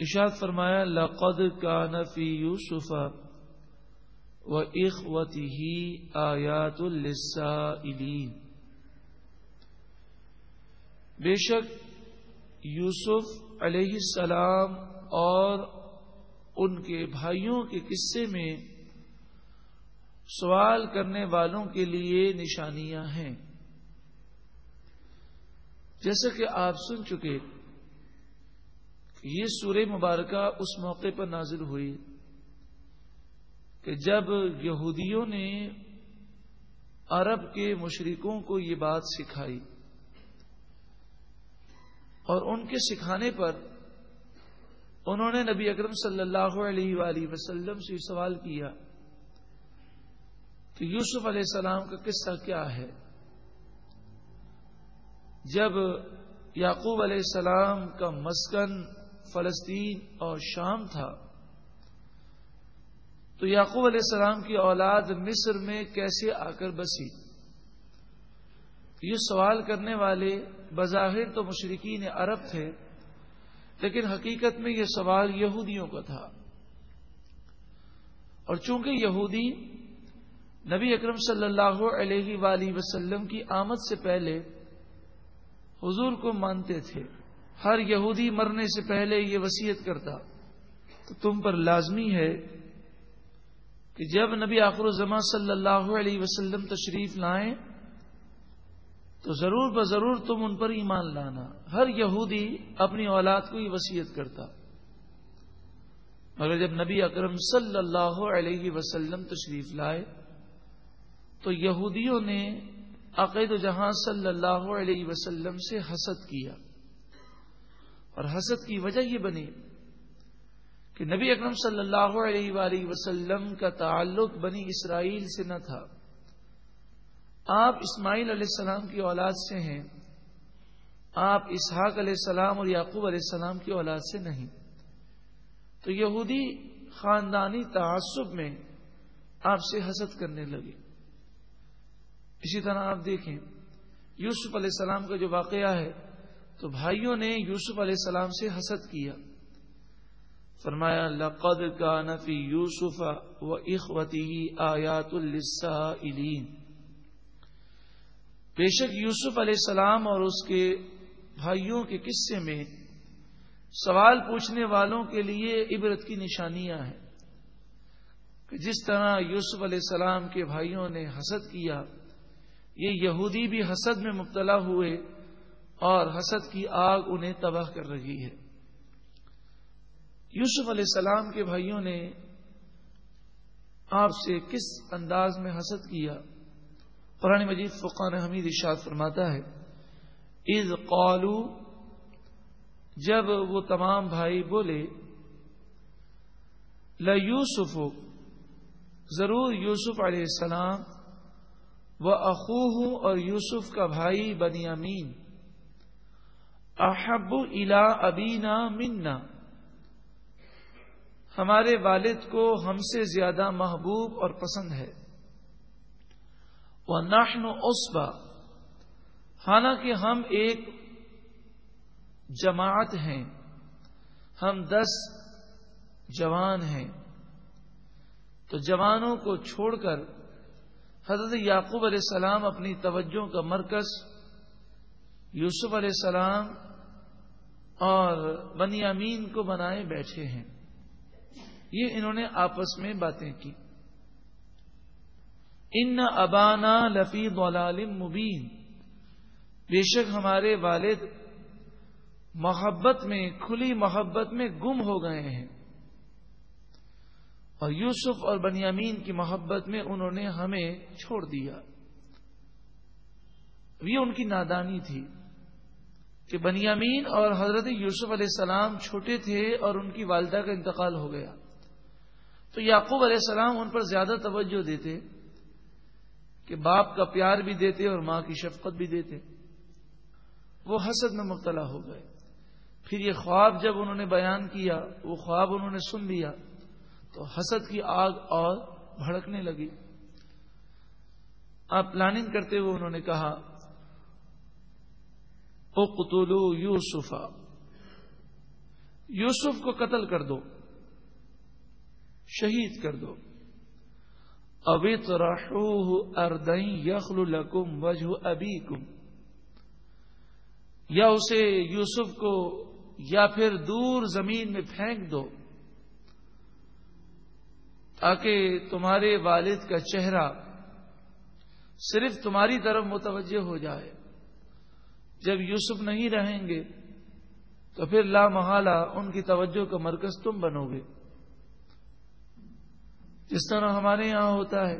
اشاد فرمایا، لقد کا نفی یوسف و اخوتی ہی آیات بے شک یوسف علیہ السلام اور ان کے بھائیوں کے قصے میں سوال کرنے والوں کے لیے نشانیاں ہیں۔ جیسا کہ آپ سن چکے یہ سورہ مبارکہ اس موقع پر نازل ہوئی کہ جب یہودیوں نے عرب کے مشرکوں کو یہ بات سکھائی اور ان کے سکھانے پر انہوں نے نبی اکرم صلی اللہ علیہ وآلہ وسلم سے سوال کیا کہ یوسف علیہ السلام کا قصہ کیا ہے؟ جب یعقوب علیہ السلام کا مسکن فلسطین اور شام تھا۔ تو یعقوب علیہ السلام کی اولاد مصر میں کیسے آ کر بسی؟ یہ سوال کرنے والے بظاہر تو مشرقین عرب تھے، لیکن حقیقت میں یہ سوال یہودیوں کا تھا۔ اور چونکہ یہودی نبی اکرم صلی اللہ علیہ وآلہ وسلم کی آمد سے پہلے حضور کو مانتے تھے ہر یہودی مرنے سے پہلے یہ وسیعت کرتا۔ تو تم پر لازمی ہے کہ جب نبی آخر الزما صلی اللہ علیہ وسلم تشریف لائیں، تو ضرور ب ضرور تم ان پر ایمان لانا۔ ہر یہودی اپنی اولاد کو یہ وسیعت کرتا۔ مگر جب نبی اکرم صلی اللہ علیہ وسلم تشریف لائے، تو یہودیوں نے عقید و جہاں صلی اللہ علیہ وسلم سے حسد کیا۔ اور حسد کی وجہ یہ بنی کہ نبی اکرم صلی اللہ علیہ وآلہ وسلم کا تعلق بنی اسرائیل سے نہ تھا۔ آپ اسماعیل علیہ السلام کی اولاد سے ہیں، آپ اسحاق علیہ السلام اور یعقوب علیہ السلام کی اولاد سے نہیں۔ تو یہودی خاندانی تعصب میں آپ سے حسد کرنے لگے۔ اسی طرح آپ دیکھیں، یوسف علیہ السلام کا جو واقعہ ہے تو بھائیوں نے یوسف علیہ السلام سے حسد کیا۔ فرمایا، لقد کا نفی یوسف و اخوتی آیات السائلین بے شک یوسف علیہ السلام اور اس کے بھائیوں کے قصے میں سوال پوچھنے والوں کے لیے عبرت کی نشانیاں ہیں۔ کہ جس طرح یوسف علیہ السلام کے بھائیوں نے حسد کیا، یہ یہودی بھی حسد میں مبتلا ہوئے۔ اور حسد کی آگ انہیں تباہ کر رہی ہے۔ یوسف علیہ السلام کے بھائیوں نے آپ سے کس انداز میں حسد کیا؟ قرآن مجید فقان حمید اشاد فرماتا ہے از قالو جب وہ تمام بھائی بولے ل یوسف، ضرور یوسف علیہ السلام وہ اخوہ اور یوسف کا بھائی بنیامین۔ احب الا ابینا منا۔ ہمارے والد کو ہم سے زیادہ محبوب اور پسند ہے۔ وہ ناشن اسبا حالانکہ ہم ایک جماعت ہیں۔ ہم دس جوان ہیں۔ تو جوانوں کو چھوڑ کر حضرت یعقوب علیہ السلام اپنی توجہ کا مرکز، یوسف علیہ السلام اور بنی امین کو بنائے بیٹھے ہیں۔ یہ انہوں نے آپس میں باتیں کی۔ ان ابانا لفی ضلال مبین۔ بے شک ہمارے والد محبت میں، کھلی محبت میں گم ہو گئے ہیں۔ اور یوسف اور بنیامین کی محبت میں انہوں نے ہمیں چھوڑ دیا۔ یہ ان کی نادانی تھی۔ کہ بنیامین اور حضرت یوسف علیہ السلام چھوٹے تھے اور ان کی والدہ کا انتقال ہو گیا۔ تو یعقوب علیہ السلام ان پر زیادہ توجہ دیتے کہ باپ کا پیار بھی دیتے اور ماں کی شفقت بھی دیتے۔ وہ حسد میں مبتلا ہو گئے۔ پھر یہ خواب جب انہوں نے بیان کیا، وہ خواب انہوں نے سن لیا تو حسد کی آگ اور بھڑکنے لگی۔ آپ پلاننگ کرتے ہوئے انہوں نے کہا اقتلو یوسفا۔ یوسف کو قتل کر دو، شہید کر دو۔ ابھی تو اردئی یخل القم وجہ ابھی کم یا اسے یوسف کو یا پھر دور زمین میں پھینک دو، تاکہ تمہارے والد کا چہرہ صرف تمہاری طرف متوجہ ہو جائے۔ جب یوسف نہیں رہیں گے، تو پھر لا محالہ ان کی توجہ کا مرکز تم بنو گے۔ جس طرح ہمارے یہاں ہوتا ہے،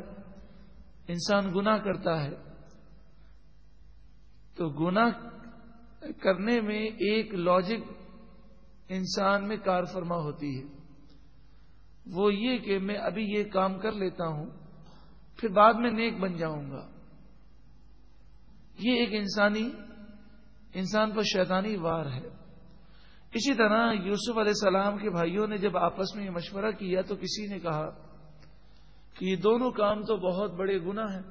انسان گنا کرتا ہے۔ تو گنا کرنے میں ایک لاجک انسان میں کار فرما ہوتی ہے۔ وہ یہ کہ میں ابھی یہ کام کر لیتا ہوں، پھر بعد میں نیک بن جاؤں گا۔ یہ ایک انسانی انسان پر شیطانی وار ہے۔ اسی طرح یوسف علیہ السلام کے بھائیوں نے جب آپس میں یہ مشورہ کیا تو کسی نے کہا کہ یہ دونوں کام تو بہت بڑے گنا ہیں۔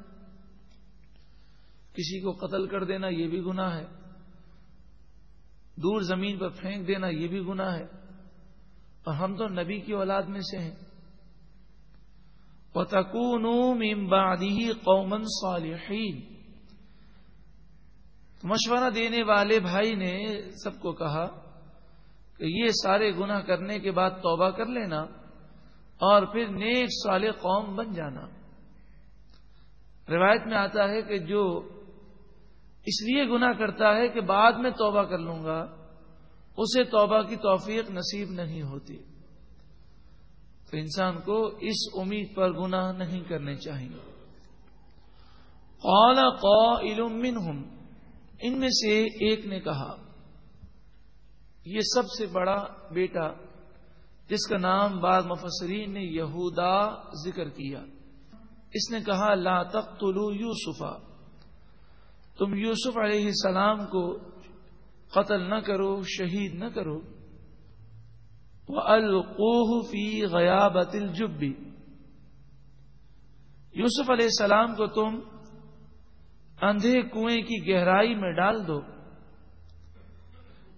کسی کو قتل کر دینا یہ بھی گنا ہے۔ دور زمین پر پھینک دینا یہ بھی گنا ہے۔ اور ہم تو نبی کی اولاد میں سے ہیں۔ تکون امبادی قومن صالحین مشورہ دینے والے بھائی نے سب کو کہا کہ یہ سارے گناہ کرنے کے بعد توبہ کر لینا اور پھر نیک سال قوم بن جانا۔ روایت میں آتا ہے کہ جو اس لیے گنا کرتا ہے کہ بعد میں توبہ کر لوں گا، اسے توبہ کی توفیق نصیب نہیں ہوتی۔ تو انسان کو اس امید پر گناہ نہیں کرنے چاہیے۔ قال قائل منہم ان میں سے ایک نے کہا، یہ سب سے بڑا بیٹا جس کا نام بعد مفسرین نے یہودا ذکر کیا۔ اس نے کہا، لا تقتلوا یوسفا۔ تم یوسف علیہ السلام کو قتل نہ کرو، شہید نہ کرو۔ وہ فی غیابت الجبی یوسف علیہ السلام کو تم اندھے کنویں کی گہرائی میں ڈال دو۔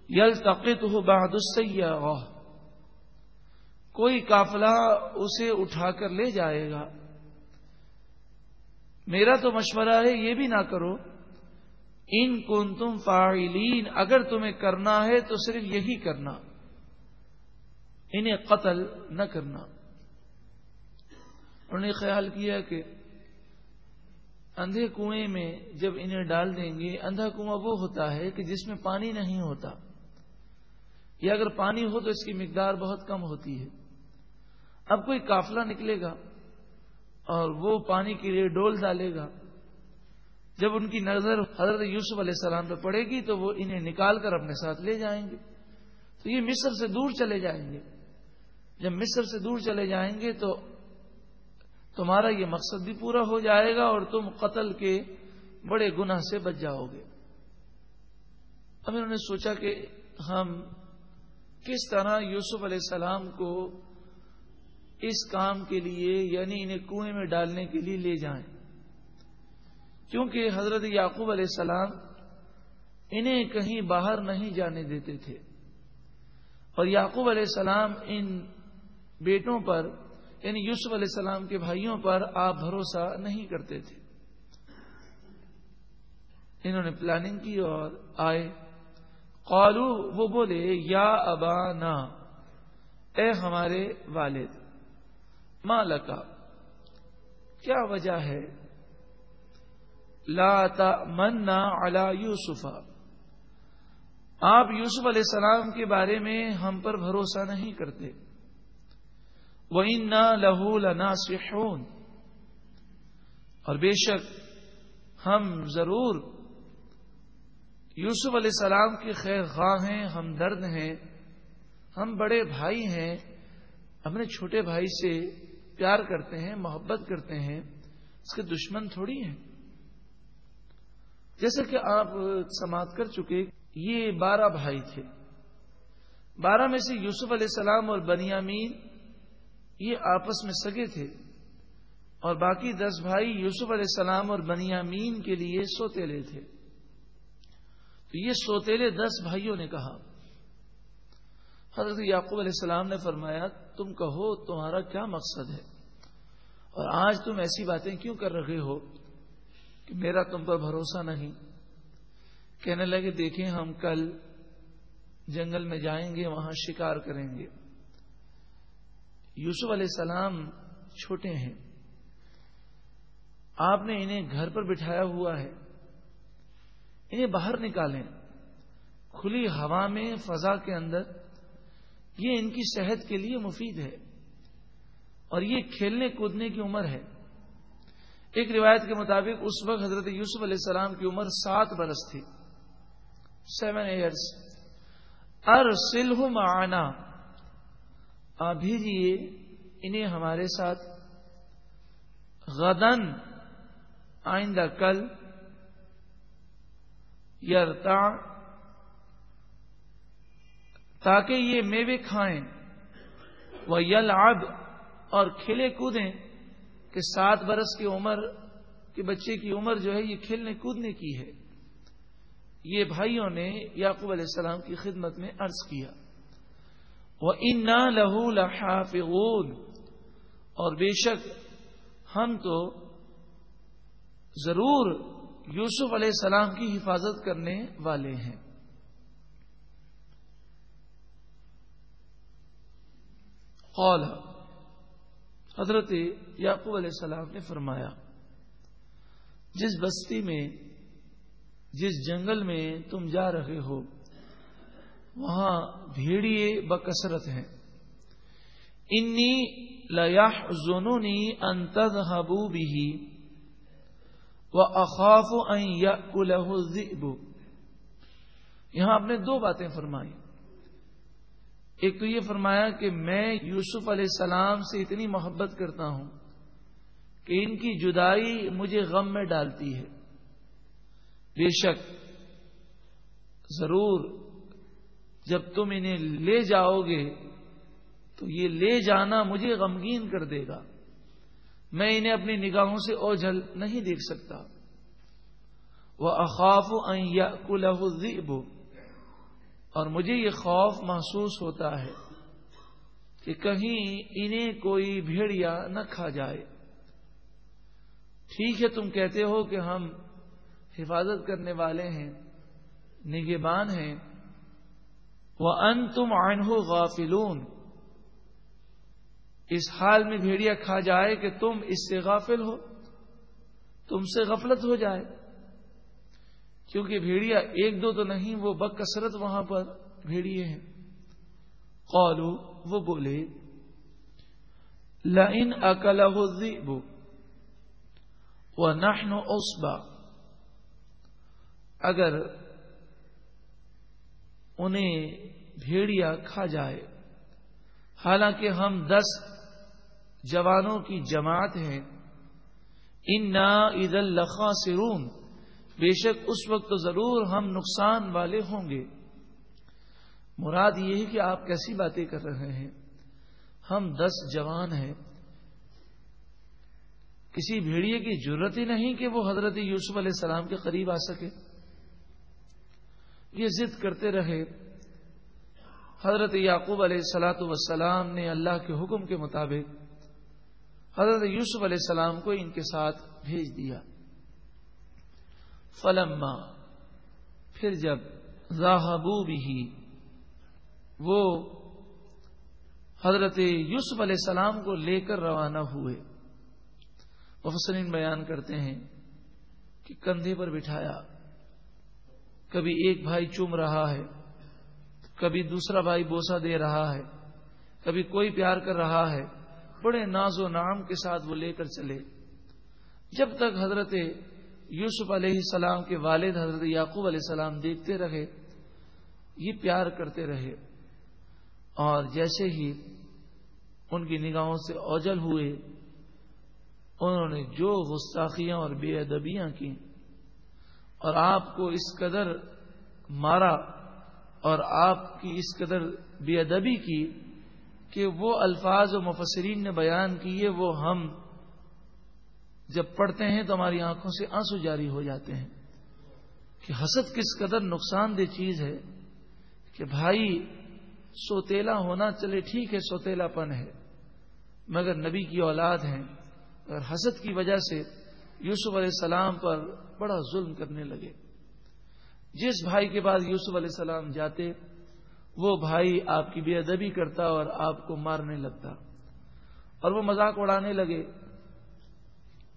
یل تقت ہو بہاد کوئی کافلا اسے اٹھا کر لے جائے گا۔ میرا تو مشورہ ہے، یہ بھی نہ کرو۔ ان کن تم فاعلین، اگر تمہیں کرنا ہے تو صرف یہی کرنا۔ انہیں قتل نہ کرنا۔ انہوں نے خیال کیا کہ اندھے کنویں میں جب انہیں ڈال دیں گے، اندھا کنواں وہ ہوتا ہے کہ جس میں پانی نہیں ہوتا۔ یا اگر پانی ہو تو اس کی مقدار بہت کم ہوتی ہے۔ اب کوئی کافلہ نکلے گا اور وہ پانی کے لیے ڈول ڈالے گا۔ جب ان کی نظر حضرت یوسف علیہ السلام پہ پڑے گی تو وہ انہیں نکال کر اپنے ساتھ لے جائیں گے۔ تو یہ مصر سے دور چلے جائیں گے۔ جب مصر سے دور چلے جائیں گے تو تمہارا یہ مقصد بھی پورا ہو جائے گا اور تم قتل کے بڑے گناہ سے بچ جاؤ گے۔ اب انہوں نے سوچا کہ ہم کس طرح یوسف علیہ السلام کو اس کام کے لیے یعنی انہیں کنویں میں ڈالنے کے لیے لے جائیں۔ کیونکہ حضرت یعقوب علیہ السلام انہیں کہیں باہر نہیں جانے دیتے تھے۔ اور یعقوب علیہ السلام ان بیٹوں پر یعنی یوسف علیہ السلام کے بھائیوں پر آپ بھروسہ نہیں کرتے تھے۔ انہوں نے پلاننگ کی اور آئے۔ قالو، وہ بولے، یا ابانا، اے ہمارے والد مالکا کیا وجہ ہے؟ لا منا علی یوسف۔ آپ یوسف علیہ السلام کے بارے میں ہم پر بھروسہ نہیں کرتے۔ وہ نہ لہو اور بے شک ہم ضرور یوسف علیہ السلام کی خیر خواہ ہیں، ہم درد ہیں، ہم بڑے بھائی ہیں، اپنے چھوٹے بھائی سے پیار کرتے ہیں، محبت کرتے ہیں، اس کے دشمن تھوڑی ہیں۔ جیسے کہ آپ سماعت کر چکے، یہ بارہ بھائی تھے۔ بارہ میں سے یوسف علیہ السلام اور بنیامین یہ آپس میں سگے تھے اور باقی دس بھائی یوسف علیہ السلام اور بنیامین کے لیے سوتےلے تھے۔ تو یہ سوتےلے دس بھائیوں نے کہا۔ حضرت یعقوب علیہ السلام نے فرمایا، تم کہو تمہارا کیا مقصد ہے؟ اور آج تم ایسی باتیں کیوں کر رہے ہو کہ میرا تم پر بھروسہ نہیں؟ کہنے لگے، دیکھیں ہم کل جنگل میں جائیں گے، وہاں شکار کریں گے۔ یوسف علیہ السلام چھوٹے ہیں۔ آپ نے انہیں گھر پر بٹھایا ہوا ہے۔ انہیں باہر نکالیں۔ کھلی ہوا میں فضا کے اندر یہ ان کی صحت کے لیے مفید ہے۔ اور یہ کھیلنے کودنے کی عمر ہے۔ ایک روایت کے مطابق اس وقت حضرت یوسف علیہ السلام کی عمر سات برس تھی۔ سیون ایئرس ار سلح معنا۔ آپ بھیجیے انہیں ہمارے ساتھ غدن آئندہ کل یرتا تاکہ یہ میوے کھائیں وہ یل اور کھیلے کودیں کہ سات برس کی عمر کے بچے کی عمر جو ہے یہ کھیلنے کودنے کی ہے یہ بھائیوں نے یعقوب علیہ السلام کی خدمت میں عرض کیا۔ وہ ان لہو لحاف اور بے شک ہم تو ضرور یوسف علیہ السلام کی حفاظت کرنے والے ہیں۔ قال حضرت یعقوب علیہ السلام نے فرمایا، جس بستی میں، جس جنگل میں تم جا رہے ہو وہاں بھیڑیے بکثرت ہیں۔ انی لیاح زونونی انتظ حبو بھی و اخاف یا یہاں آپ نے دو باتیں فرمائی۔ ایک تو یہ فرمایا کہ میں یوسف علیہ السلام سے اتنی محبت کرتا ہوں کہ ان کی جدائی مجھے غم میں ڈالتی ہے۔ بے شک، ضرور۔ جب تم انہیں لے جاؤ گے، تو یہ لے جانا مجھے غمگین کر دے گا۔ میں انہیں اپنی نگاہوں سے اوجھل نہیں دیکھ سکتا۔ وہ اخاف کلو اور مجھے یہ خوف محسوس ہوتا ہے کہ کہیں انہیں کوئی بھیڑیا نہ کھا جائے۔ ٹھیک ہے، تم کہتے ہو کہ ہم حفاظت کرنے والے ہیں نگبان ہیں ان تم آئن ہو غافلون۔ اس حال میں بھیڑیا کھا جائے کہ تم اس سے غافل ہو، تم سے غفلت ہو جائے۔ کیونکہ بھیڑیا ایک دو تو نہیں، وہ بک کثرت وہاں پر بھیڑیے ہیں۔ قالو وہ بولے لائن اکل وہ نحن اگر انہیں بھیڑیا کھا جائے۔ حالانکہ ہم دس جوانوں کی جماعت ہیں۔ ان نا عید الخا سرون بے شک اس وقت تو ضرور ہم نقصان والے ہوں گے۔ مراد یہ ہے کہ آپ کیسی باتیں کر رہے ہیں۔ ہم دس جوان ہیں۔ کسی بھیڑیے کی ضرورت ہی نہیں کہ وہ حضرت یوسف علیہ السلام کے قریب آ سکے۔ یہ ضد کرتے رہے۔ حضرت یعقوب علیہ السلاۃ وسلام نے اللہ کے حکم کے مطابق حضرت یوسف علیہ السلام کو ان کے ساتھ بھیج دیا۔ فلما، پھر جب راہبو بھی وہ حضرت یوسف علیہ السلام کو لے کر روانہ ہوئے۔ مفسرین بیان کرتے ہیں کہ کندھے پر بٹھایا۔ کبھی ایک بھائی چوم رہا ہے، کبھی دوسرا بھائی بوسا دے رہا ہے، کبھی کوئی پیار کر رہا ہے، بڑے ناز و نام کے ساتھ وہ لے کر چلے۔ جب تک حضرت یوسف علیہ السلام کے والد حضرت یعقوب علیہ السلام دیکھتے رہے، یہ پیار کرتے رہے۔ اور جیسے ہی ان کی نگاہوں سے اوجل ہوئے، انہوں نے جو گستاخیاں اور بے ادبیاں کی اور آپ کو اس قدر مارا اور آپ کی اس قدر بے ادبی کی کہ وہ الفاظ و مفسرین نے بیان کیے، وہ ہم جب پڑھتے ہیں تو ہماری آنکھوں سے آنسو جاری ہو جاتے ہیں۔ کہ حسد کس قدر نقصان دہ چیز ہے کہ بھائی سوتیلا ہونا چلے ٹھیک ہے، سوتیلا پن ہے، مگر نبی کی اولاد ہیں۔ اور حسد کی وجہ سے یوسف علیہ السلام پر بڑا ظلم کرنے لگے۔ جس بھائی کے بعد یوسف علیہ السلام جاتے، وہ بھائی آپ کی بے ادبی کرتا اور آپ کو مارنے لگتا۔ اور وہ مذاق اڑانے لگے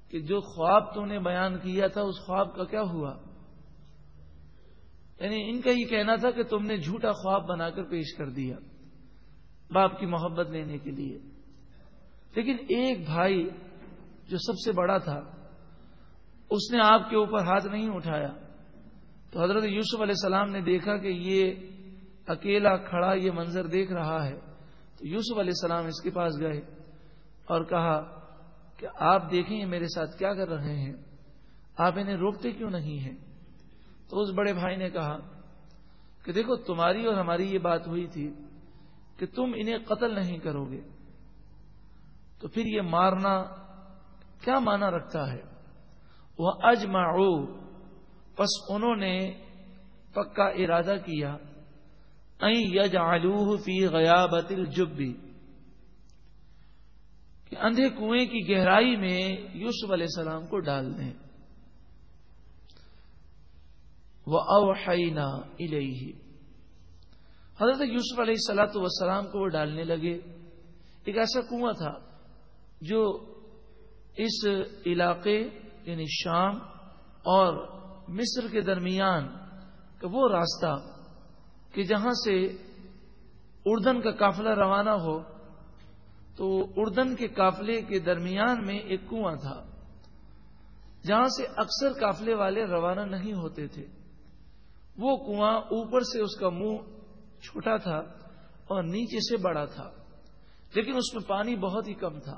کہ جو خواب تو نے بیان کیا تھا، اس خواب کا کیا ہوا؟ یعنی ان کا یہ کہنا تھا کہ تم نے جھوٹا خواب بنا کر پیش کر دیا باپ کی محبت لینے کے لیے۔ لیکن ایک بھائی جو سب سے بڑا تھا اس نے آپ کے اوپر ہاتھ نہیں اٹھایا۔ تو حضرت یوسف علیہ السلام نے دیکھا کہ یہ اکیلا کھڑا یہ منظر دیکھ رہا ہے۔ تو یوسف علیہ السلام اس کے پاس گئے اور کہا کہ آپ دیکھیں یہ میرے ساتھ کیا کر رہے ہیں؟ آپ انہیں روکتے کیوں نہیں ہیں؟ تو اس بڑے بھائی نے کہا کہ دیکھو تمہاری اور ہماری یہ بات ہوئی تھی کہ تم انہیں قتل نہیں کرو گے۔ تو پھر یہ مارنا کیا مانا رکھتا ہے؟ وہ اجماؤ بس انہوں نے پکا ارادہ کیا یج آلو فی گیا بتل کہ اندھے کنویں کی گہرائی میں یوسف علیہ السلام کو ڈال دیں۔ وہ اوحینا الہی حضرت یوسف علیہ السلاۃ وسلام کو وہ ڈالنے لگے۔ ایک ایسا کنواں تھا جو اس علاقے یعنی شام اور مصر کے درمیان کا وہ راستہ کہ جہاں سے اردن کا قافلہ روانہ ہو، تو اردن کے قافلے کے درمیان میں ایک کنواں تھا، جہاں سے اکثر قافلے والے روانہ نہیں ہوتے تھے۔ وہ کنواں اوپر سے اس کا منہ چھوٹا تھا اور نیچے سے بڑا تھا، لیکن اس میں پانی بہت ہی کم تھا۔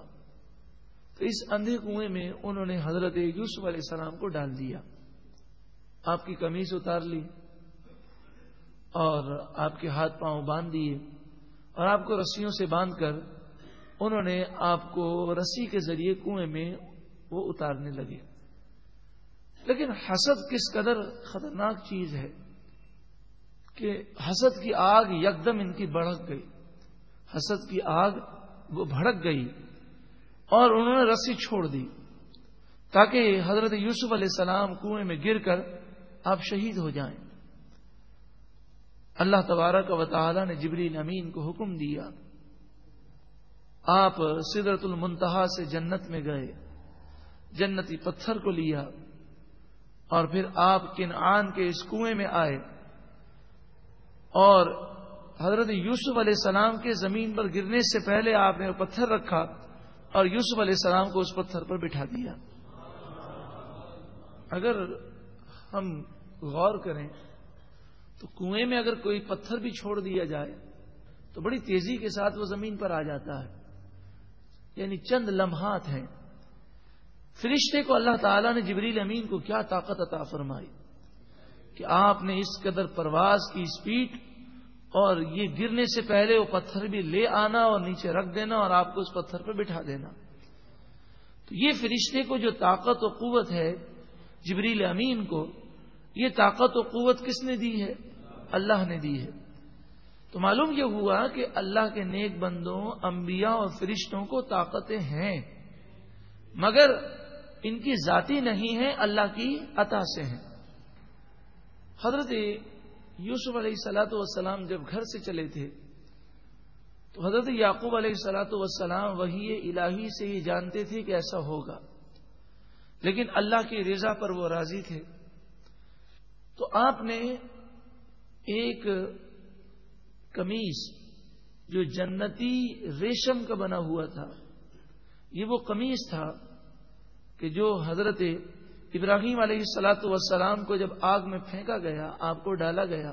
تو اس اندھے کنویں میں انہوں نے حضرت یوسف علیہ السلام کو ڈال دیا۔ آپ کی کمیز اتار لی اور آپ کے ہاتھ پاؤں باندھ دیے اور آپ کو رسیوں سے باندھ کر انہوں نے آپ کو رسی کے ذریعے کنویں میں وہ اتارنے لگے۔ لیکن حسد کس قدر خطرناک چیز ہے کہ حسد کی آگ یکدم ان کی بڑھک گئی۔ حسد کی آگ وہ بھڑک گئی۔ اور انہوں نے رسی چھوڑ دی تاکہ حضرت یوسف علیہ السلام کنویں میں گر کر آپ شہید ہو جائیں۔ اللہ تبارک و تعالی نے جبری امین کو حکم دیا، آپ سدرت المنتہا سے جنت میں گئے، جنتی پتھر کو لیا اور پھر آپ کن آن کے اس کنویں میں آئے۔ اور حضرت یوسف علیہ السلام کے زمین پر گرنے سے پہلے آپ نے پتھر رکھا۔ اور یوسف علیہ السلام کو اس پتھر پر بٹھا دیا۔ اگر ہم غور کریں تو کنویں میں اگر کوئی پتھر بھی چھوڑ دیا جائے تو بڑی تیزی کے ساتھ وہ زمین پر آ جاتا ہے۔ یعنی چند لمحات ہیں۔ فرشتے کو اللہ تعالیٰ نے جبریل امین کو کیا طاقت عطا فرمائی کہ آپ نے اس قدر پرواز کی اسپیڈ اور یہ گرنے سے پہلے وہ پتھر بھی لے آنا اور نیچے رکھ دینا اور آپ کو اس پتھر پہ بٹھا دینا۔ تو یہ فرشتے کو جو طاقت و قوت ہے، جبریل امین کو، یہ طاقت و قوت کس نے دی ہے؟ اللہ نے دی ہے۔ تو معلوم یہ ہوا کہ اللہ کے نیک بندوں، انبیاء اور فرشتوں کو طاقتیں ہیں، مگر ان کی ذاتی نہیں ہے اللہ کی عطا سے ہیں۔ حضرت یوسف علیہ السلاۃ والسلام جب گھر سے چلے تھے، تو حضرت یعقوب علیہ السلاۃ والسلام وہی الہی سے یہ جانتے تھے کہ ایسا ہوگا۔ لیکن اللہ کی رضا پر وہ راضی تھے۔ تو آپ نے ایک کمیز جو جنتی ریشم کا بنا ہوا تھا، یہ وہ کمیز تھا کہ جو حضرت ابراہیم علیہ السلاۃ والسلام کو جب آگ میں پھینکا گیا، آپ کو ڈالا گیا۔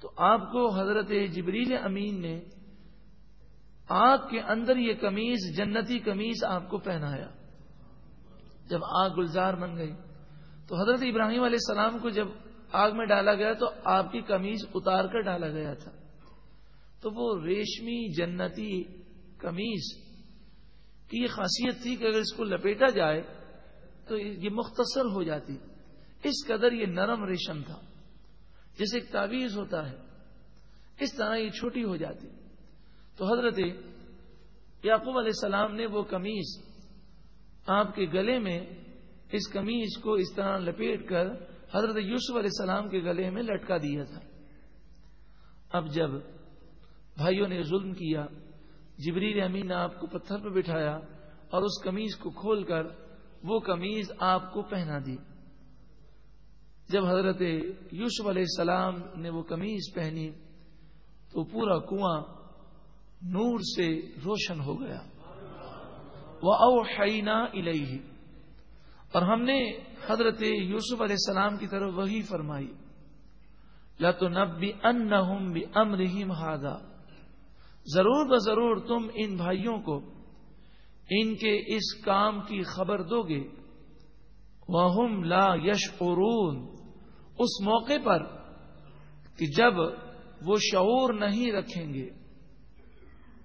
تو آپ کو حضرت جبریل امین نے آگ کے اندر یہ کمیز جنتی کمیز آپ کو پہنایا۔ جب آگ گلزار بن گئی، تو حضرت ابراہیم علیہ السلام کو جب آگ میں ڈالا گیا، تو آپ کی کمیز اتار کر ڈالا گیا تھا۔ تو وہ ریشمی، جنتی کمیز کی یہ خاصیت تھی کہ اگر اس کو لپیٹا جائے تو یہ مختصر ہو جاتی۔ اس قدر یہ نرم ریشم تھا جیسے ایک تعویذ ہوتا ہے، اس طرح یہ چھوٹی ہو جاتی۔ تو حضرت یعقوب علیہ السلام نے وہ قمیض آپ کے گلے میں، اس قمیض کو اس طرح لپیٹ کر حضرت یوسف علیہ السلام کے گلے میں لٹکا دیا تھا۔ اب جب بھائیوں نے ظلم کیا، جبریل امین نے آپ کو پتھر پہ بٹھایا اور اس قمیض کو کھول کر وہ قمیض آپ کو پہنا دی۔ جب حضرت یوسف علیہ السلام نے وہ قمیض پہنی، تو پورا کنواں نور سے روشن ہو گیا۔ وہ اوحینا الہی اور ہم نے حضرت یوسف علیہ السلام کی طرف وہی فرمائی۔ یا تو نب بھی ان بھی امرحیم ہادا ضرور ب ضرور تم ان بھائیوں کو ان کے اس کام کی خبر دو گے۔ وہ لا یش اس موقع پر کہ جب وہ شعور نہیں رکھیں گے۔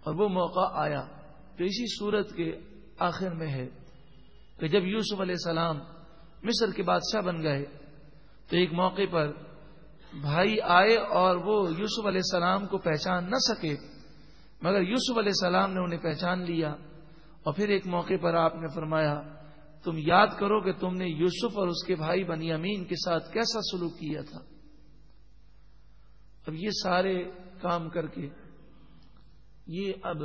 اور وہ موقع آیا۔ تو اسی صورت کے آخر میں ہے کہ جب یوسف علیہ السلام مصر کے بادشاہ بن گئے، تو ایک موقع پر بھائی آئے اور وہ یوسف علیہ السلام کو پہچان نہ سکے۔ مگر یوسف علیہ السلام نے انہیں پہچان لیا۔ اور پھر ایک موقع پر آپ نے فرمایا، تم یاد کرو کہ تم نے یوسف اور اس کے بھائی بنی امین کے ساتھ کیسا سلوک کیا تھا۔ اب یہ سارے کام کر کے یہ اب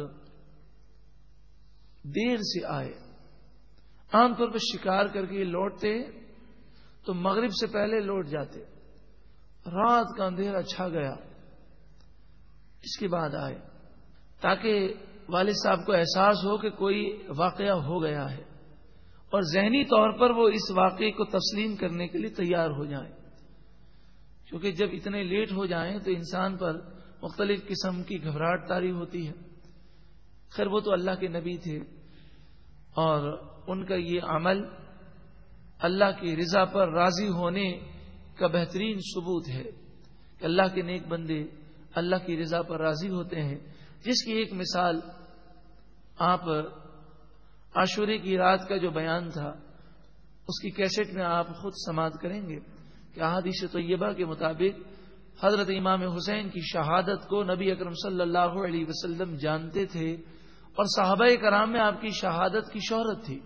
دیر سے آئے۔ عام طور پر شکار کر کے لوٹتے، تو مغرب سے پہلے لوٹ جاتے۔ رات کا اندھیرا چھا گیا۔ اس کے بعد آئے، تاکہ والد صاحب کو احساس ہو کہ کوئی واقعہ ہو گیا ہے اور ذہنی طور پر وہ اس واقعے کو تسلیم کرنے کے لیے تیار ہو جائیں۔ کیونکہ جب اتنے لیٹ ہو جائیں تو انسان پر مختلف قسم کی گھبراہٹ تاری ہوتی ہے۔ خیر، وہ تو اللہ کے نبی تھے اور ان کا یہ عمل اللہ کی رضا پر راضی ہونے کا بہترین ثبوت ہے کہ اللہ کے نیک بندے اللہ کی رضا پر راضی ہوتے ہیں۔ جس کی ایک مثال آپ عاشورے کی رات کا جو بیان تھا، اس کی کیسٹ میں آپ خود سماعت کریں گے کہ احادیث طیبہ کے مطابق حضرت امام حسین کی شہادت کو نبی اکرم صلی اللہ علیہ وسلم جانتے تھے اور صحابہ کرام میں آپ کی شہادت کی شہرت تھی۔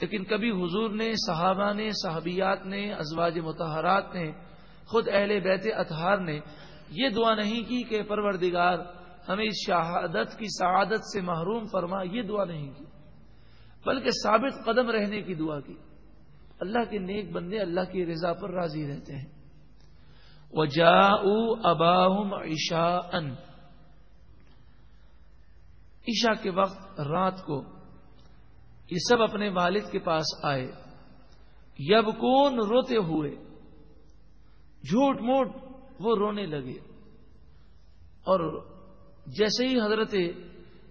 لیکن کبھی حضور نے، صحابہ نے، صحابیات نے، ازواج متحرات نے، خود اہل بیت اطہار نے یہ دعا نہیں کی کہ پروردگار ہمیں اس شہادت کی سعادت سے محروم فرما، یہ دعا نہیں کی، بلکہ ثابت قدم رہنے کی دعا کی۔ اللہ کے نیک بندے اللہ کی رضا پر راضی رہتے ہیں۔ وہ جا اباہم عشا ان عشا کے وقت رات کو یہ سب اپنے والد کے پاس آئے۔ یب کون روتے ہوئے۔ جھوٹ موٹ وہ رونے لگے۔ اور جیسے ہی حضرت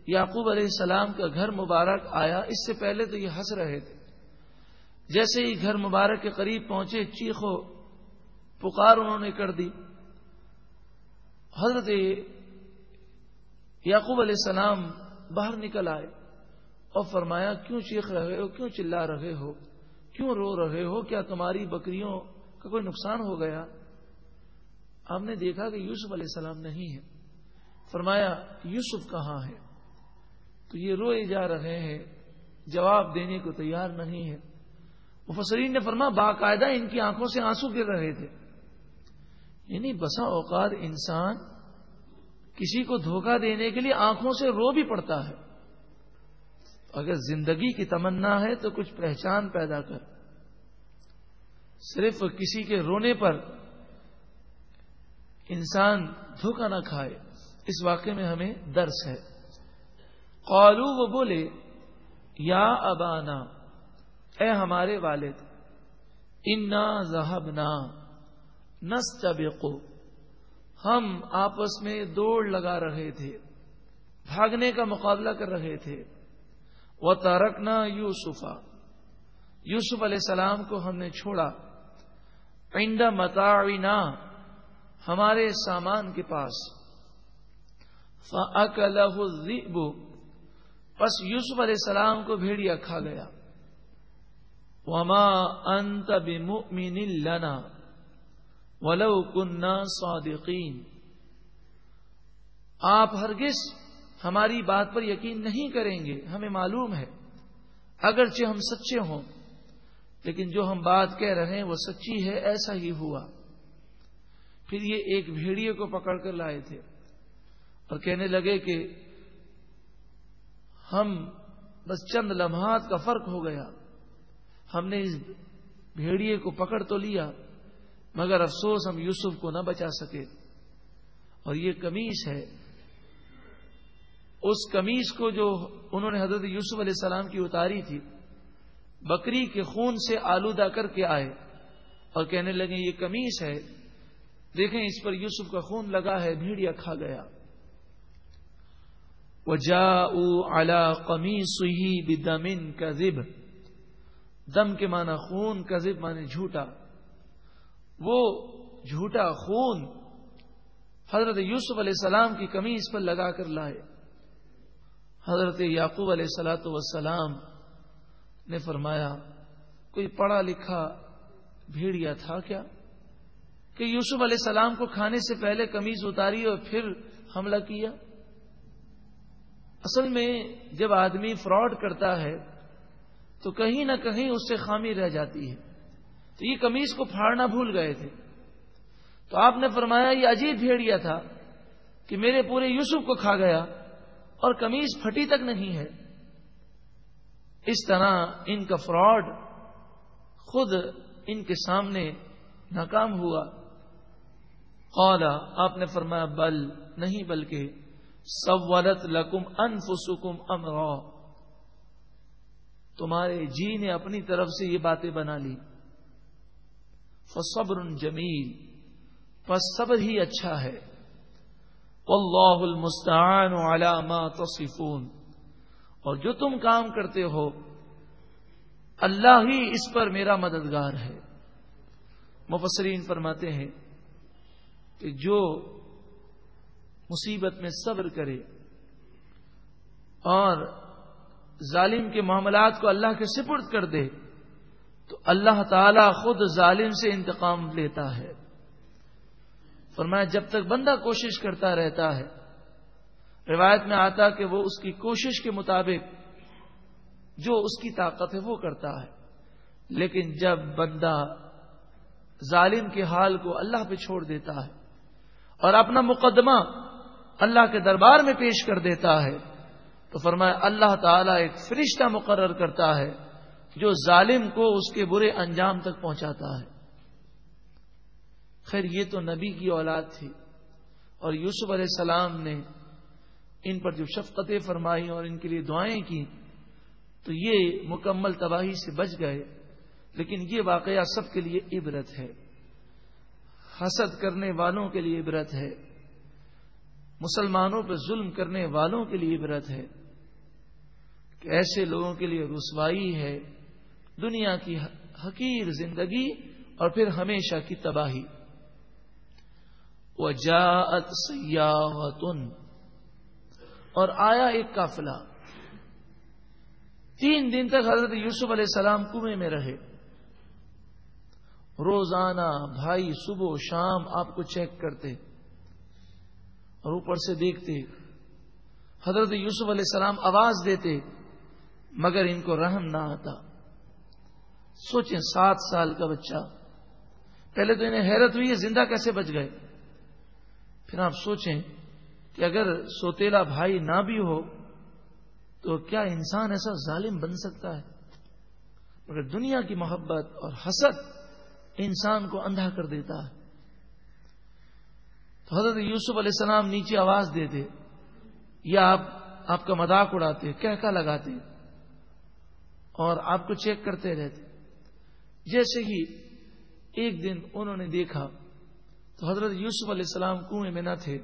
یعقوب علیہ السلام کا گھر مبارک آیا، اس سے پہلے تو یہ ہنس رہے تھے۔ جیسے ہی گھر مبارک کے قریب پہنچے، چیخو، پکار انہوں نے کر دی۔ حضرت یعقوب علیہ السلام باہر نکل آئے اور فرمایا، کیوں چیخ رہے ہو؟ کیوں چلا رہے ہو؟ کیوں رو رہے ہو؟ کیا تمہاری بکریوں کا کوئی نقصان ہو گیا؟ آپ نے دیکھا کہ یوسف علیہ السلام نہیں ہے۔ فرمایا، یوسف کہاں ہے؟ تو یہ روئے جا رہے ہیں، جواب دینے کو تیار نہیں ہے۔ مفسرین نے فرما باقاعدہ ان کی آنکھوں سے آنسو گر رہے تھے۔ یعنی بسا اوقات انسان کسی کو دھوکہ دینے کے لیے آنکھوں سے رو بھی پڑتا ہے۔ اگر زندگی کی تمنا ہے تو کچھ پہچان پیدا کر۔ صرف کسی کے رونے پر انسان دھوکہ نہ کھائے۔ اس واقعے میں ہمیں درس ہے۔ قالو وہ بولے، یا ابانا، اے ہمارے والد، انا ذہب نا نس ہم آپس میں دوڑ لگا رہے تھے، بھاگنے کا مقابلہ کر رہے تھے۔ وہ تارکنا یوسفا۔ یوسف علیہ السلام کو ہم نے چھوڑا۔ پنڈا متاوینا ہمارے سامان کے پاس۔ الذئب۔ پس یوسف علیہ السلام کو بھیڑیا کھا گیا۔ وما انت بمؤمن لنا۔ ولو كنا صادقین آپ ہرگز ہماری بات پر یقین نہیں کریں گے، ہمیں معلوم ہے۔ اگرچہ ہم سچے ہوں، لیکن جو ہم بات کہہ رہے ہیں وہ سچی ہے، ایسا ہی ہوا۔ پھر یہ ایک بھیڑیے کو پکڑ کر لائے تھے۔ اور کہنے لگے کہ ہم بس چند لمحات کا فرق ہو گیا۔ ہم نے اس بھیڑیے کو پکڑ تو لیا، مگر افسوس ہم یوسف کو نہ بچا سکے۔ اور یہ کمیز ہے۔ اس کمیز کو جو انہوں نے حضرت یوسف علیہ السلام کی اتاری تھی، بکری کے خون سے آلودہ کر کے آئے۔ اور کہنے لگے یہ کمیز ہے۔ دیکھیں اس پر یوسف کا خون لگا ہے، بھیڑیا کھا گیا۔ وہ جا الا قمی سہی بدمن کا دم کے معنی خون کا زب مانے جھوٹا۔ وہ جھوٹا خون حضرت یوسف علیہ السلام کی کمی اس پر لگا کر لائے۔ حضرت یعقوب علیہ السلاۃ وسلام نے فرمایا، کوئی پڑھا لکھا بھیڑیا تھا کیا؟ کہ یوسف علیہ السلام کو کھانے سے پہلے کمیز اتاری اور پھر حملہ کیا؟ اصل میں جب آدمی فراڈ کرتا ہے تو کہیں نہ کہیں اس سے خامی رہ جاتی ہے۔ تو یہ کمیز کو پھاڑنا بھول گئے تھے۔ تو آپ نے فرمایا یہ عجیب بھیڑیا تھا کہ میرے پورے یوسف کو کھا گیا اور کمیز پھٹی تک نہیں ہے۔ اس طرح ان کا فراڈ خود ان کے سامنے ناکام ہوا۔ قالا، آپ نے فرمایا، بل، نہیں بلکہ سولت لکم انفسکم امرا۔ تمہارے جی نے اپنی طرف سے یہ باتیں بنا لی۔ فصبر جمیل پس صبر ہی اچھا ہے۔ واللہ المستعان على ما تصفون۔ اور جو تم کام کرتے ہو، اللہ ہی اس پر میرا مددگار ہے۔ مفسرین فرماتے ہیں کہ جو مصیبت میں صبر کرے اور ظالم کے معاملات کو اللہ کے سپرد کر دے تو اللہ تعالی خود ظالم سے انتقام لیتا ہے۔ فرمایا، جب تک بندہ کوشش کرتا رہتا ہے، روایت میں آتا کہ وہ اس کی کوشش کے مطابق جو اس کی طاقت ہے وہ کرتا ہے۔ لیکن جب بندہ ظالم کے حال کو اللہ پہ چھوڑ دیتا ہے اور اپنا مقدمہ اللہ کے دربار میں پیش کر دیتا ہے تو فرمایا اللہ تعالیٰ ایک فرشتہ مقرر کرتا ہے جو ظالم کو اس کے برے انجام تک پہنچاتا ہے۔ خیر، یہ تو نبی کی اولاد تھی اور یوسف علیہ السلام نے ان پر جو شفقتیں فرمائی اور ان کے لیے دعائیں کی، تو یہ مکمل تباہی سے بچ گئے۔ لیکن یہ واقعہ سب کے لیے عبرت ہے، حسد کرنے والوں کے لیے عبرت ہے۔ مسلمانوں پہ ظلم کرنے والوں کے لیے عبرت ہے کہ ایسے لوگوں کے لیے رسوائی ہے دنیا کی حقیر زندگی اور پھر ہمیشہ کی تباہی۔ وہ جات اور آیا ایک قافلہ۔ تین دن تک حضرت یوسف علیہ السلام کنویں میں رہے۔ روزانہ بھائی صبح شام آپ کو چیک کرتے۔ اور اوپر سے دیکھتے حضرت یوسف علیہ السلام آواز دیتے مگر ان کو رحم نہ آتا۔ سوچیں سات سال کا بچہ۔ پہلے تو انہیں حیرت ہوئی ہے زندہ کیسے بچ گئے۔ پھر آپ سوچیں کہ اگر سوتےلا بھائی نہ بھی ہو تو کیا انسان ایسا ظالم بن سکتا ہے؟ مگر دنیا کی محبت اور حسد انسان کو اندھا کر دیتا ہے۔ تو حضرت یوسف علیہ السلام نیچے آواز دیتے یا آپ آپ کا مذاق اڑاتے، کہکا لگاتے، اور آپ کو چیک کرتے رہتے۔ جیسے ہی ایک دن انہوں نے دیکھا، تو حضرت یوسف علیہ السلام کنویں میں نہ تھے۔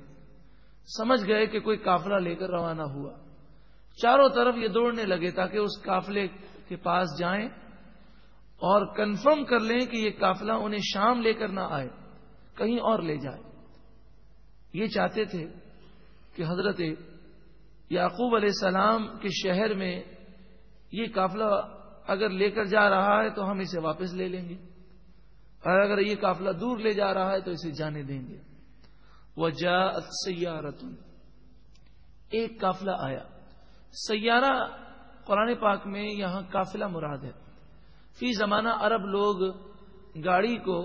سمجھ گئے کہ کوئی قافلہ لے کر روانہ ہوا۔ چاروں طرف یہ دوڑنے لگے تاکہ اس قافلے کے پاس جائیں اور کنفرم کر لیں کہ یہ قافلہ انہیں شام لے کر نہ آئے، کہیں اور لے جائے۔ یہ چاہتے تھے کہ حضرت یعقوب علیہ السلام کے شہر میں یہ قافلہ اگر لے کر جا رہا ہے تو ہم اسے واپس لے لیں گے، اور اگر یہ قافلہ دور لے جا رہا ہے تو اسے جانے دیں گے۔ وہ جا سیارت ایک کافلہ آیا۔ سیارہ قرآن پاک میں یہاں کافلہ مراد ہے۔ فی زمانہ عرب لوگ گاڑی کو،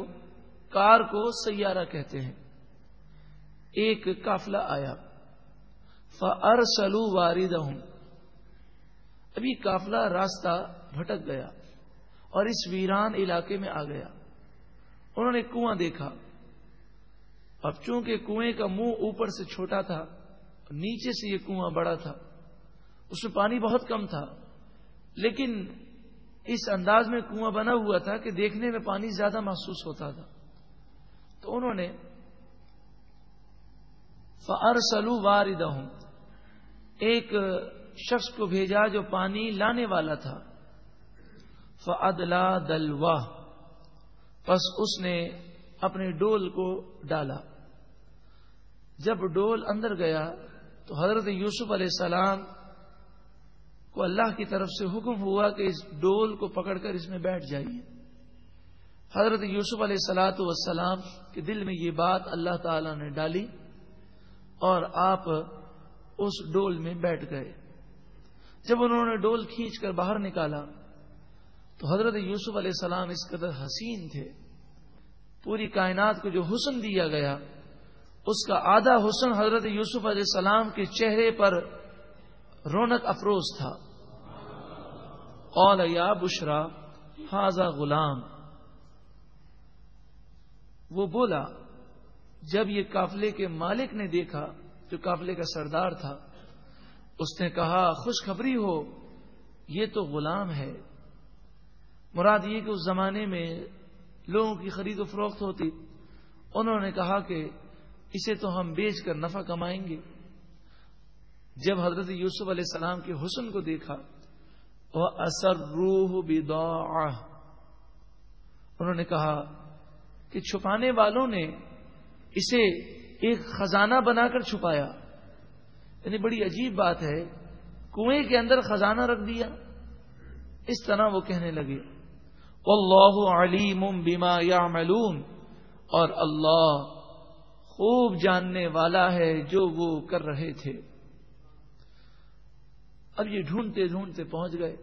کار کو سیارہ کہتے ہیں۔ ایک کافلہ آیا۔ فرسلو وارد ابھی کافلہ راستہ بھٹک گیا اور اس ویران علاقے میں آ گیا۔ انہوں نے کنواں دیکھا۔ اب چونکہ کنویں کا منہ اوپر سے چھوٹا تھا نیچے سے یہ کنواں بڑا تھا۔ اس میں پانی بہت کم تھا، لیکن اس انداز میں کنواں بنا ہوا تھا کہ دیکھنے میں پانی زیادہ محسوس ہوتا تھا۔ تو انہوں نے فر سلو ایک شخص کو بھیجا جو پانی لانے والا تھا۔ فعدلا دلوا پس اس نے اپنے ڈول کو ڈالا۔ جب ڈول اندر گیا تو حضرت یوسف علیہ السلام کو اللہ کی طرف سے حکم ہوا کہ اس ڈول کو پکڑ کر اس میں بیٹھ جائیے۔ حضرت یوسف علیہ السلاۃ والسلام کے دل میں یہ بات اللہ تعالی نے ڈالی۔ اور آپ اس ڈول میں بیٹھ گئے۔ جب انہوں نے ڈول کھینچ کر باہر نکالا تو حضرت یوسف علیہ السلام اس قدر حسین تھے۔ پوری کائنات کو جو حسن دیا گیا، اس کا آدھا حسن حضرت یوسف علیہ السلام کے چہرے پر رونق افروز تھا۔ قول یا بشرا حاضہ غلام وہ بولا جب یہ قافلے کے مالک نے دیکھا جو قافلے کا سردار تھا، اس نے کہا، خوشخبری ہو، یہ تو غلام ہے۔ مراد یہ کہ اس زمانے میں لوگوں کی خرید و فروخت ہوتی۔ انہوں نے کہا کہ اسے تو ہم بیچ کر نفع کمائیں گے۔ جب حضرت یوسف علیہ السلام کے حسن کو دیکھا، وہ اثر روح انہوں نے کہا کہ چھپانے والوں نے اسے ایک خزانہ بنا کر چھپایا۔ یعنی بڑی عجیب بات ہے، کنویں کے اندر خزانہ رکھ دیا۔ اس طرح وہ کہنے لگے اللہ علیم بیما یا اور اللہ خوب جاننے والا ہے جو وہ کر رہے تھے۔ اب یہ ڈھونڈتے ڈھونڈتے پہنچ گئے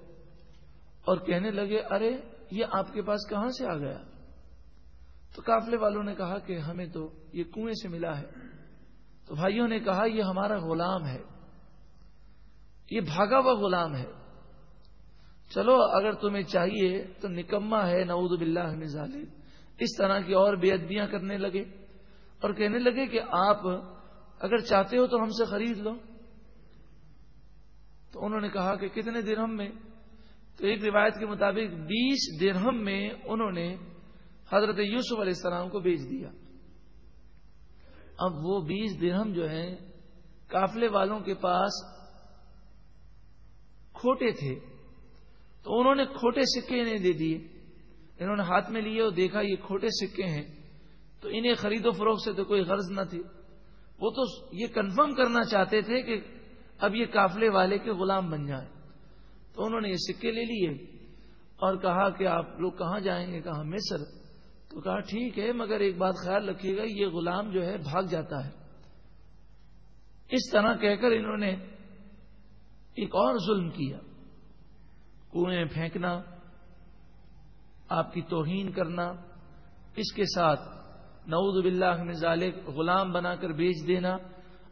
اور کہنے لگے، ارے، یہ آپ کے پاس کہاں سے آ گیا؟ تو قافلے والوں نے کہا کہ ہمیں تو یہ کنویں سے ملا ہے۔ تو بھائیوں نے کہا، یہ ہمارا غلام ہے۔ یہ بھاگا ہوا غلام ہے۔ چلو، اگر تمہیں چاہیے تو نکما ہے، نعوذ باللہ من ظالم اس طرح کی اور بے ادبیاں کرنے لگے اور کہنے لگے کہ آپ اگر چاہتے ہو تو ہم سے خرید لو۔ تو انہوں نے کہا کہ کتنے درہم میں؟ تو ایک روایت کے مطابق بیس درہم میں انہوں نے حضرت یوسف علیہ السلام کو بیچ دیا۔ اب وہ بیس درہم جو ہیں کافلے والوں کے پاس کھوٹے تھے۔ تو انہوں نے کھوٹے سکے انہیں دے دیے۔ انہوں نے ہاتھ میں لیے اور دیکھا یہ کھوٹے سکے ہیں۔ تو انہیں خرید و فروخت سے تو کوئی غرض نہ تھی۔ وہ تو یہ کنفرم کرنا چاہتے تھے کہ اب یہ کافلے والے کے غلام بن جائیں۔ تو انہوں نے یہ سکے لے لیے اور کہا کہ آپ لوگ کہاں جائیں گے؟ کہا، مصر۔ تو کہا، ٹھیک ہے، مگر ایک بات خیال رکھیے گا، یہ غلام جو ہے بھاگ جاتا ہے۔ اس طرح کہہ کر انہوں نے ایک اور ظلم کیا۔ کنویں پھینکنا، آپ کی توہین کرنا، اس کے ساتھ نعوذ باللہ میں ظالق غلام بنا کر بیچ دینا۔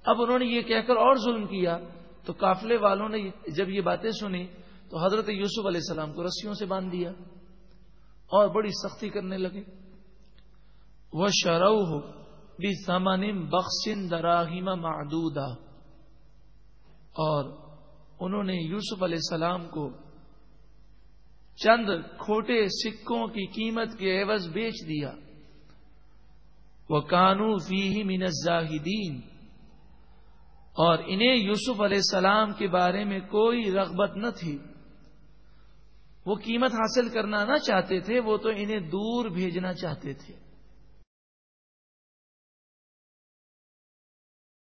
اب انہوں نے یہ کہہ کر اور ظلم کیا۔ تو قافلے والوں نے جب یہ باتیں سنی، تو حضرت یوسف علیہ السلام کو رسیوں سے باندھ دیا اور بڑی سختی کرنے لگے۔ وہ شرو ہو بھی سمن بخشن دراہیم معدودہ اور انہوں نے یوسف علیہ السلام کو چند کھوٹے سکوں کی قیمت کے عوض بیچ دیا۔ وہ کانو فی من الزاہدین۔ اور انہیں یوسف علیہ السلام کے بارے میں کوئی رغبت نہ تھی۔ وہ قیمت حاصل کرنا نہ چاہتے تھے، وہ تو انہیں دور بھیجنا چاہتے تھے۔